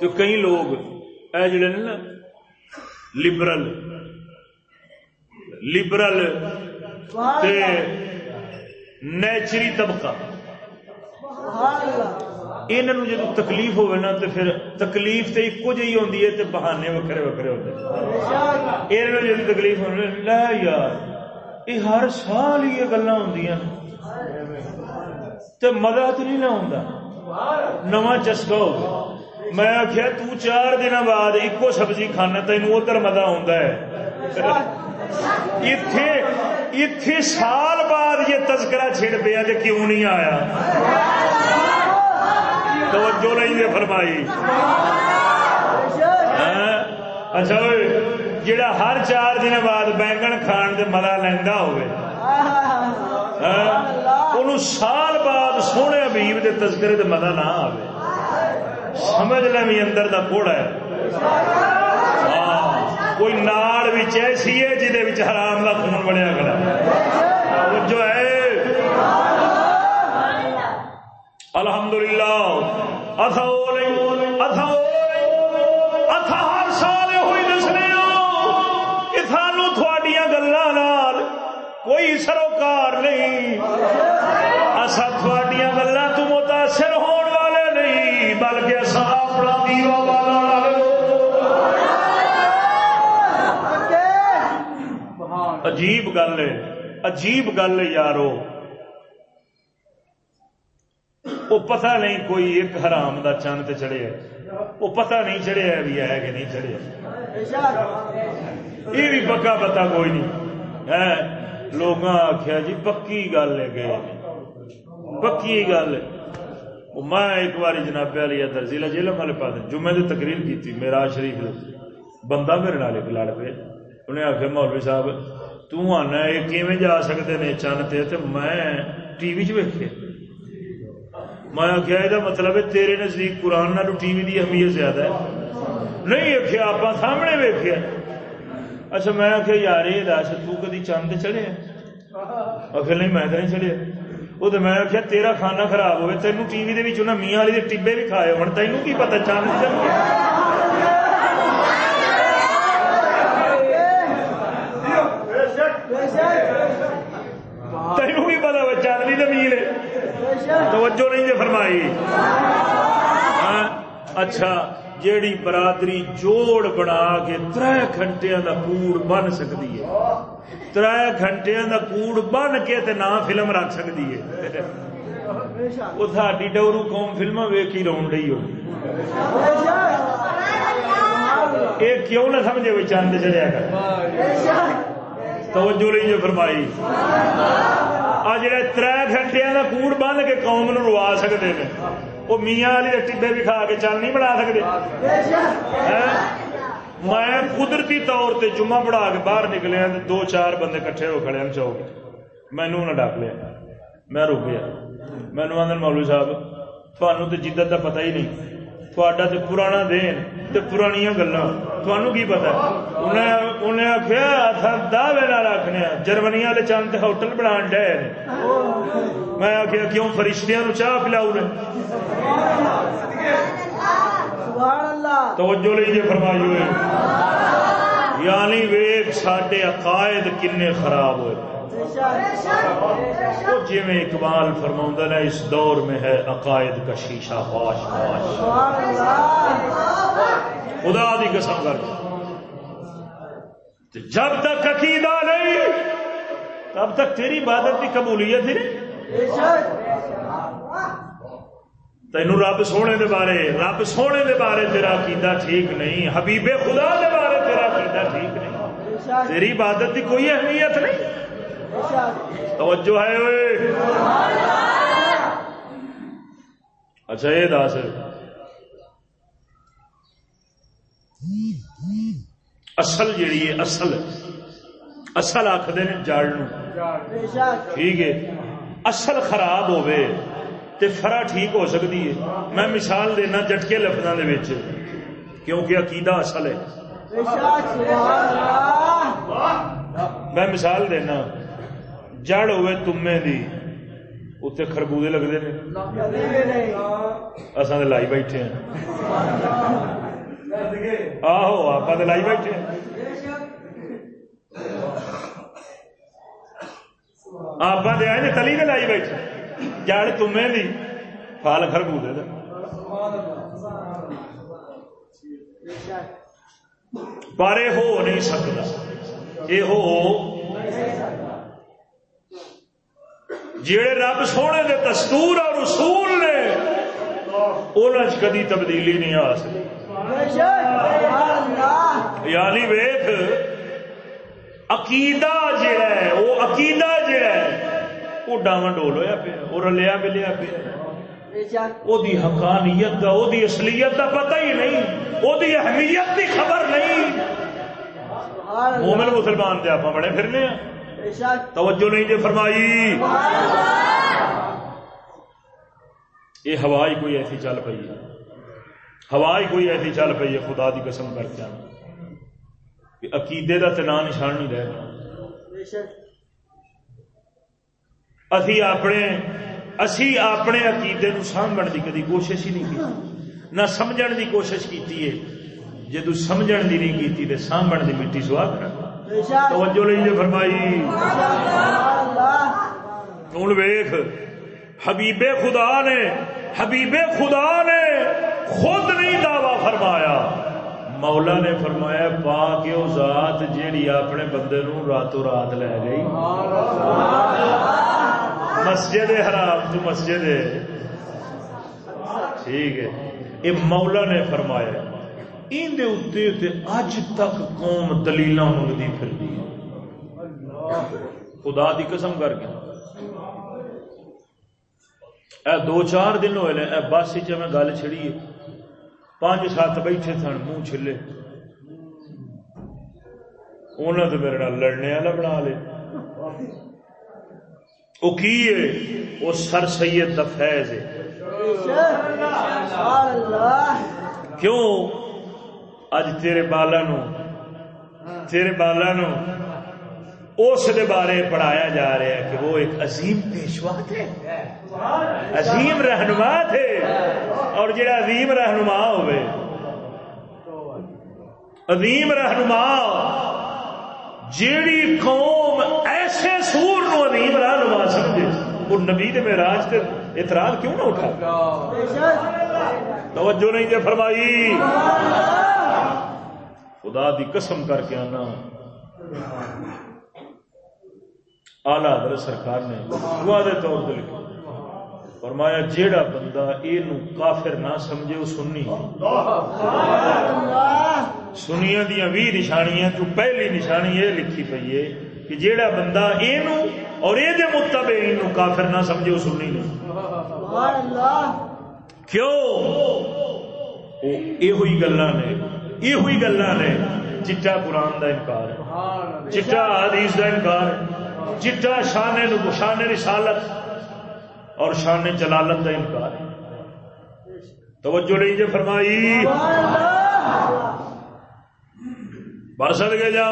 تو کئی لوگ اے جڑے نا لبرل لبرل تے نیچری طبقہ۔ انہوں جب تکلیف ہوئے نا تو پھر تکلیف تو ایک جی ہوتی ہے تو بہانے وکھرے وکھرے ہوتے یہ جب تکلیف ہونے لے یار یہ ہر سال ہی یہ گلا ہوں تو مزہ تو نہیں نہ ہوتا نواں چسکا ہو میں آخیا تو چار دن بعد ایکو سبزی کھانا تین ادھر مزہ آتا ہے۔ اتے سال بعد یہ تذکرہ چھڑ پیا کہ کیوں نہیں آیا۔ توجہ نہیں دے فرمائی۔ ہاں؟ اچھا جڑا ہر چار دن بعد بینگن کھان دے مزہ لینا ہوئے۔ انہوں سال بعد سونے حبیب دے تذکرے دے مزہ نہ آئے سمجھ لیں بھی اندر دا کوڑا ہے کوئی نار بھی ایسی ہے جہد حرام دا خون بنیا کھڑا جو ہے الحمدللہ اتھا کوئی سروکار نہیں۔ اصا تھوڑیاں گلوں تو متاثر ہون والے نہیں بلکہ اصا اپنا دیوا والا عجیب گل ہے عجیب گل ہے یارو۔ وہ پتہ نہیں کوئی ایک حرام دا چند چڑھے وہ پتہ نہیں چڑھیا بھی ہے کہ نہیں چڑھیا یہ بھی پکا پتا کوئی نہیں۔ ہے لوگ آخیا جی پکی گل ہے گئے پکی گل۔ میں ایک بار جناب علی ضلع جیل والے پاس جمعے کی تقریر کی میرا شریف بندہ میرے نال ایک لڑ پہ انہیں آخیا مولوی صاحب تنا یہ کیون جا سکتے ہیں چند تے؟ میں ٹی وی چ میں آخیا یہ مطلب ہے تیرے نزدیک قرآن نہ ٹی وی کی اہمیت زیادہ ہے۔ نہیں آخیا آپ سامنے ویخیا اچھا میں آخیا یار یہ دس تھی چند چڑھے؟ آخر نہیں میں تو نہیں چڑھیا وہ تو میں آخیا تیرا کھانا خراب ہوئے تینوں ٹی وی کے میاں والی ٹبے بھی کھائے ہو تینوں کی پتا چند تینوں بھی پتا چاندنی زمین ہے۔ توجہ نہیں جی فرمائی۔ اچھا۔ جیڑی برادری جوڑ بنا کے تر گھنٹے کا کوڑ بن سکتی ہے۔ تر گھنٹے کا کوڑ بن کے تے نہ فلم رکھ سکتی ہے۔ وہ ساری ڈورو قوم فلم ویک ہی رو رہی ہو۔ یہ کیوں نہ سمجھے وہ چند چڑیا کر۔ توجہ نہیں جو فرمائی۔ آ جڑے تر گھنٹے کا کوڑ بن کے قوم نو روا سکتے ہیں وہ میاں والے ٹبے بھی کھا کے چل نہیں بنا سکتے میں قدرتی طور تے جمعہ پڑھا کے باہر نکلے دو چار بندے کٹھے ہو کھڑے ہیں چوک مینو نہ ڈک لیا میں رک گیا مینو آدھے مولوی صاحب تھانوں تو جدت کا پتہ ہی نہیں تھوڑا تو پرانا دین تو پرانیاں گلا تھانوں کی پتا انہیں آخیا اتنا دعوے رکھنے جرمنی والے چند ہوٹل بنا ڈے میں آخیا کیوں فرشتیاں نو چاہ پلاؤ نے توجہ لیجیے فرمائی ہوئے یعنی ویگ سڈے عقائد کنے خراب ہوئے جی میں اقبال فرما ہے اس دور میں ہے عقائد کا شیشہ واش واش خدا دی قسم کر جب تک عقیدہ نہیں، تب تک تیری عبادت کی قبولیت ہی نہیں۔ تینو رب سونے دے بارے، رب سونے دے بارے تیرا عقیدہ ٹھیک نہیں، حبیب خدا دے بارے تیرا عقیدہ ٹھیک نہیں۔ تیری عبادت کی کوئی اہمیت نہیں۔ توجہ ہے اچھا یہ دس اصل جیڑی ہے، اصل۔ اصل آخر جڑ ٹھیک ہے۔ اصل خراب ہوئے تے فرا ٹھیک ہو سکتی ہے۔ میں مثال دینا جٹکے لفظوں کے کیونکہ عقیدہ اصل ہے۔ میں مثال دینا۔ جڑ ہوئے تمے دی اتنے خربوزے لگتے ہیں اصل لائی بیٹھے ہیں۔ آہو آپ لائی بیٹھے ہیں۔ آپ آئے تلی نے لائی بیٹھے جڑ تمے دی، پھل خربوزے دا۔ پر ہو نہیں سکتا یہ ہو جڑے رب سونے دے دستور اور اصول نے، ان کدی تبدیلی نہیں آ سکتی یعنی ویخ عقیدہ جڑا ہے، وہ عقیدہ جڑا ہے، وہ ڈاواں ڈول ہوا پیا وہ رلیا ملیا پیا وہ حقانیت دا وہ اصلیت دا پتہ ہی نہیں وہ اہمیت دی خبر نہیں۔ مومن مسلمان تے آپ بڑے پھرنے ہیں توجہ نہیں جی فرمائی۔ یہ ہوا ہی کوئی ایسی چل پئی ہے۔ ہوا ہی کوئی ایسی چل پئی ہے خدا دی قسم کر کے۔ کہ عقیدے دا تنا نشان نہیں رہا اسی اپنے اسی اپنے عقیدے نو سامبن کی کدی کوشش ہی نہیں کی۔ نہ سمجھن دی کوشش کیتی ہے۔ جدو سمجھن دی نہیں کیتی تے سامبن دی مٹی سوا کر۔ توجہ لئی جے فرمائی۔ ہوں ویخ حبیب خدا نے، حبیب خدا نے خود نہیں دعوی فرمایا۔ مولا نے فرمایا پا کے وہ ذات جیڑی اپنے بندے نو راتوں رات لے گئی۔ مسجد حرام تو مسجد ٹھیک ہے۔ یہ مولا نے فرمایا۔ اج تک قوم دلیل منگتی پھر خدا دی قسم کر کے۔ اے دو چار دن ہوئے اے بس چ میں گل چڑی پانچ سات بیٹھے سن منہ چلے انہوں نے میرے لڑنے والا بنا لے۔ وہ کی ہے؟ وہ سر سید دا فیض ہے۔ کیوں؟ اج تیرے بالا نو، تیرے بالا نو اس دے بارے پڑھایا جا رہا ہے کہ وہ ایک عظیم پیشوا تھے۔ عظیم رہنما تھے۔ اور جڑا عظیم رہنما ہوئے، عظیم رہنما، جیڑی قوم ایسے سور نو عظیم رہنما سمجھے، وہ نبی دے معراج تے اعتراض کیوں نہ اٹھا؟ توجہ نہیں جے فرمائی۔ خدا دی قسم کر کے آنا۔ آلہ حضرت سرکار نے دعا دے طور پہ لکھا۔ فرمایا جیڑا بندہ یہ کافر نہ سمجھے وہ سنی۔ سنیا دیا بھی نشانیاں تو پہلی نشانی یہ لکھی پی ہے کہ جیڑا بندہ یہ اور یہ مطابق کافر نہ سمجھے وہ سنی نہیں۔ کیوں؟ یہ ہوئی گلا نے یہ ہوئی گلا نے چٹا قرآن دا انکار ہے چٹا حدیث دا انکار ہے چٹا شان شان رسالت اور شان جلالت کا انکار ہے توجہ نہیں جی فرمائی برسد کے جا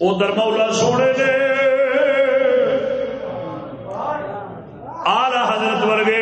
ادھر مولا سونے نے آلہ حضرت ورگے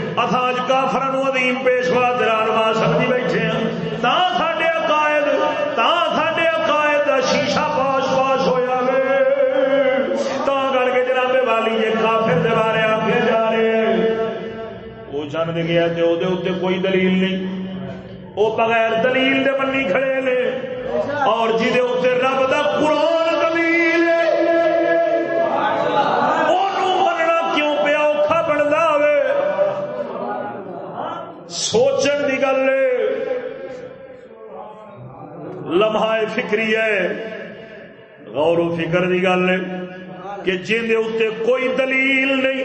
اتاج کافر عظیم پیشوا درانوا سمجھی بیٹھے ہیں تا ساڈے عقائد، تا ساڈے عقائد دا شیشہ پاش پاش ہویا وے۔ تا کر کے جناب والی یہ کافر دے بارے آکھے جا رہے وہ جان گیا تے او دے اوتے کوئی دلیل نہیں۔ او بغیر دلیل دے منی کھڑے نے۔ اور جی دے اوتے رب دا قرآن لمحہ فکری ہے۔ غور و فکر کی گل ہے کہ جن اتنے کوئی دلیل نہیں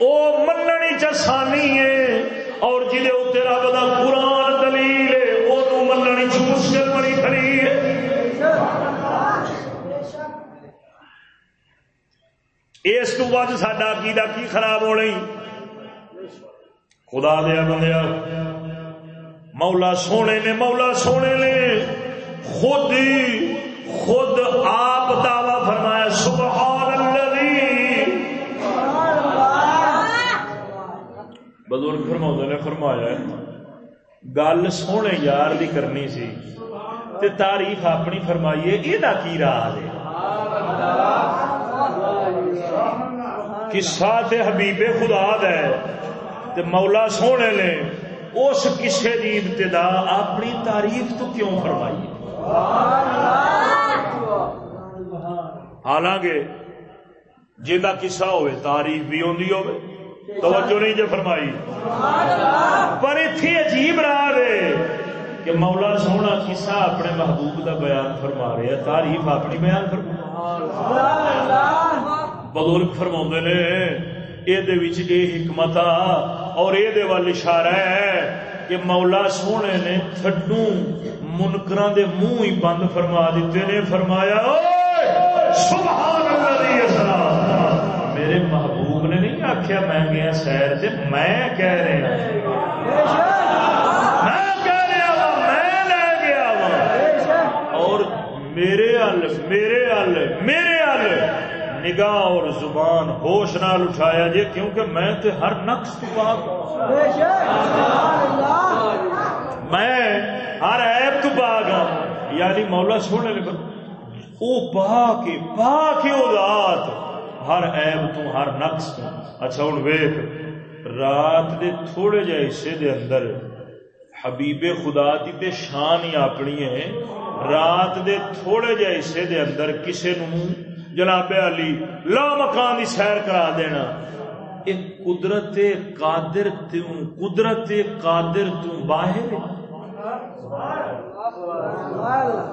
وہ مننی چسانی ہے۔ اور جی اتنے رب کا قرآن دلیل ہے وہ مننی مشکل بڑی کھڑی ہے۔ اس تو بعد سڈا کی کی خراب ہو خدا دیا بندیا مولا سونے نے، مولا سونے نے۔ خود خود آپ دعوی فرمایا سبحان اللہ بزرگ فرما نے فرمایا، گل سونے یار دی کرنی سی تے تعریف اپنی فرمائیے یہ کی راہ ہے قصہ تے حبیب خدا ہے تے مولا سونے نے اس کسے کی ابتدا اپنی تعریف تو کیوں فرمائی؟ حالانکہ جا کسا ہوئے، تعریف بھی ہوندی ہوئے، توجہ نہیں جو فرمائی۔ پر اتنی عجیب راہ کہ مولا سونا کسا اپنے محبوب دا بیان فرما رہے ہیں، تعریف اپنی بیان فرما بزرگ فرما نے یہ حکمت اور یہ اشارہ ہے۔ کہ مولا سونے نے تھڈو منکر دے منہ ہی بند فرما دیتے نے، فرمایا سبحان میرے محبوب نے نہیں آخیا میں گیا سیر سے میں کہہ رہا میں کہہ رہا میں لے گیا اور میرے ال میرے ال میرے ال نگاہ اور زبان ہوش نال اٹھایا جی کیونکہ میں تے ہر نقص تو پاک میں ہر ایب تو پاک ہوں یعنی مولا سونے لگا او پاک پاک ذات ہر ایب تو ہر نقص تو۔ اچھا ہوں ویخ رات دے تھوڑے جہ حصے دے اندر حبیب خدا دی تے شان ہی اپنی ہے۔ رات دے تھوڑے جہ حصے دے اندر کسے نو جناب علی لا مکان کی سیر کرا دینا۔ ایک قدرت قادر توں قدرت قادر توں باہر۔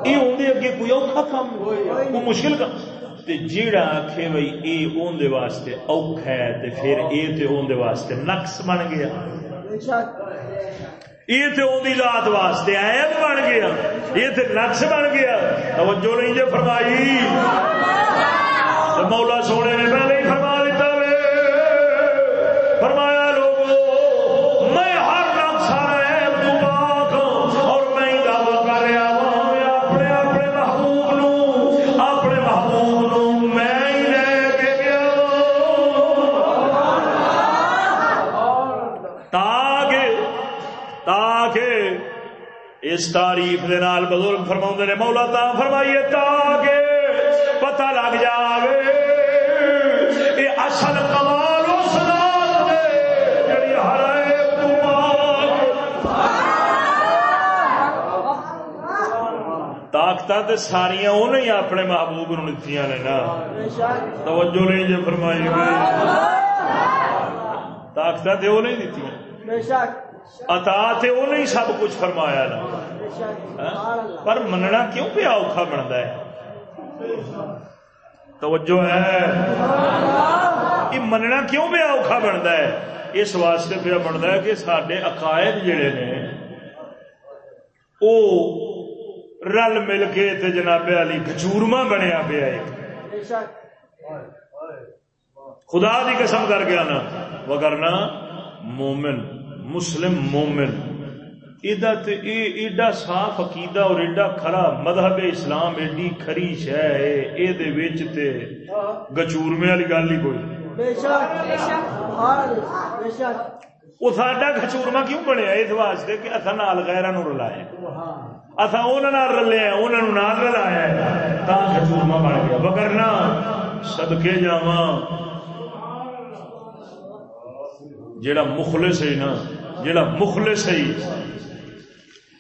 یہ اندر اگے کوئی اوکھا کام کوئی مشکل کام تے جیڑا آکھے بھائی اے اون دے واسطے اوکھا ہے تے پھر اے تے اون دے واسطے نقص بن گیا۔ یہ دی ذات واسطے عیب بن گیا۔ یہ تے نقص بن گیا۔ توجہ نہیں جو فرمائی۔ مولا سونے اس تعریف دے نال بزرگ فرما نے مولا تا فرمائیے تاکہ پتہ لگ جاوے یہ اصل کمال اس جڑی ہر طاقت ساریا اپنے محبوب نو دتیاں نے نا۔ توجہ نہیں جو فرمائی طاقت وہ نہیں دتیاں اتا وہ نہیں سب کچھ فرمایا نا؟ ہاں؟ پر مننا کیوں پیا اوکھا بنتا ہے؟ توجہ ہے۔ یہ مننا کیوں پہ اوکھا بنتا ہے؟ اس واسطے پہ بنتا ہے کہ سارے عقائد جڑے نے، او رل مل کے تے جناب علی کچورما بنیا پیا خدا دی قسم کر گیا نا وگرنا مومن، مسلم مومن ایڈا صاف عقیدہ اور ایڈا کھرا مذہب اسلام ایڈی کھری شہ ہے گچورمے والی گل ہی کوئی۔ وہ ساڈا کچورما کیوں بنیا اس واسطے کہ اصا نال غیران رلایا۔ اصا انہوں رلیا انہوں نال رلایا تا کچورما بن گیا۔ بگرنا سدکے جاوا جڑا مخلص ہے نا جڑا مخلص ہے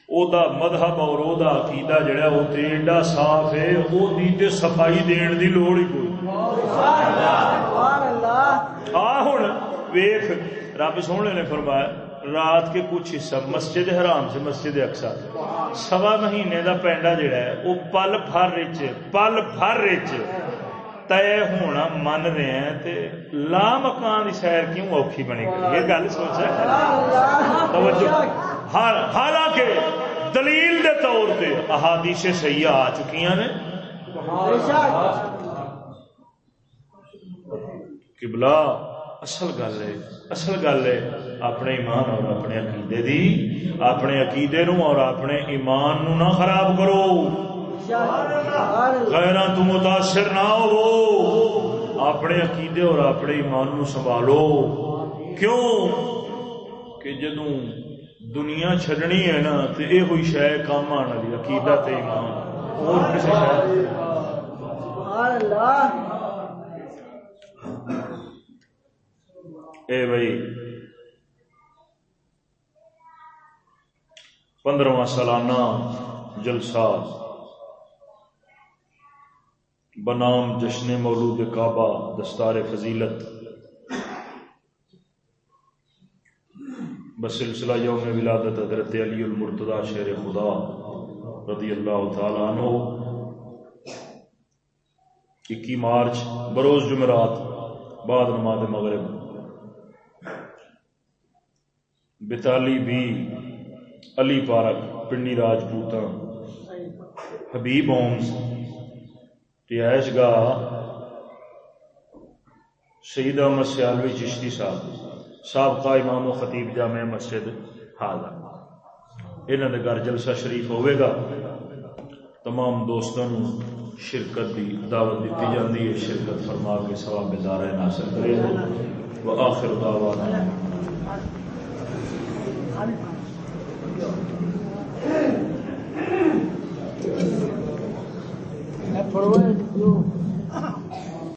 او دا مذہب اور او دا عقیدہ جڑا وہ تے ایڈا صاف ہے او دی تے صفائی دین دی لوڑ ہی کوئی سبحان اللہ آ ہن ویکھ رب سونے نے فرمایا رات کے کچھ حصہ مسجد حرام سے مسجد اقسا سوا مہینے دا پینڈا جڑا ہے وہ پل بھر رچ پل بھر رچ طے ہونا من رہے ہیں تے لا مکان کی سیر کیوں اوکھی بنے گی یہ گل سوچا توجہ حالانکہ دلیل دے طور پہ احادیث صحیح آ چکی نے قبلہ اصل گل ہے اصل گل ہے اپنے ایمان اور اپنے عقیدے دی اپنے عقیدے نو اور اپنے ایمان نو نہ خراب کرو غیرہ تو متاثر نہ ہو اپنے عقیدے اور اپنے ایمان نو سنبھالو۔ کیوں؟ کہ جدوں دنیا چھڈنی ہے نا تو یہ ہوئی شے کام آنے والی، عقیدہ تے ایمان۔ اور کسی شے اللہ اے بھائی، پندرواں سالانہ جلسہ۔ بنام جشن مولود کعبہ دستار فضیلت۔ بسلسلہ یوم ولادت حضرت علی المرتضی شیر خدا رضی اللہ تعالیٰ عنہ۔ اکی مارچ، بروز جمعرات بعد نماز مغرب۔ بتالی بھی علی پارک، پنڈی راجپوت حبیب ہومس رہائش گاہ شہید احمد سیالوی چشتی صاحب۔ سابقہ امام و خطیب جامع مسجد حاضر یہاں کے گھر جلسہ شریف ہوئے گا۔ تمام دوستوں شرکت کی دعوت دیتی جاتی ہے۔ شرکت فرما کے سواب دار ناصر کرے وہ آخر دعوت That's what it is.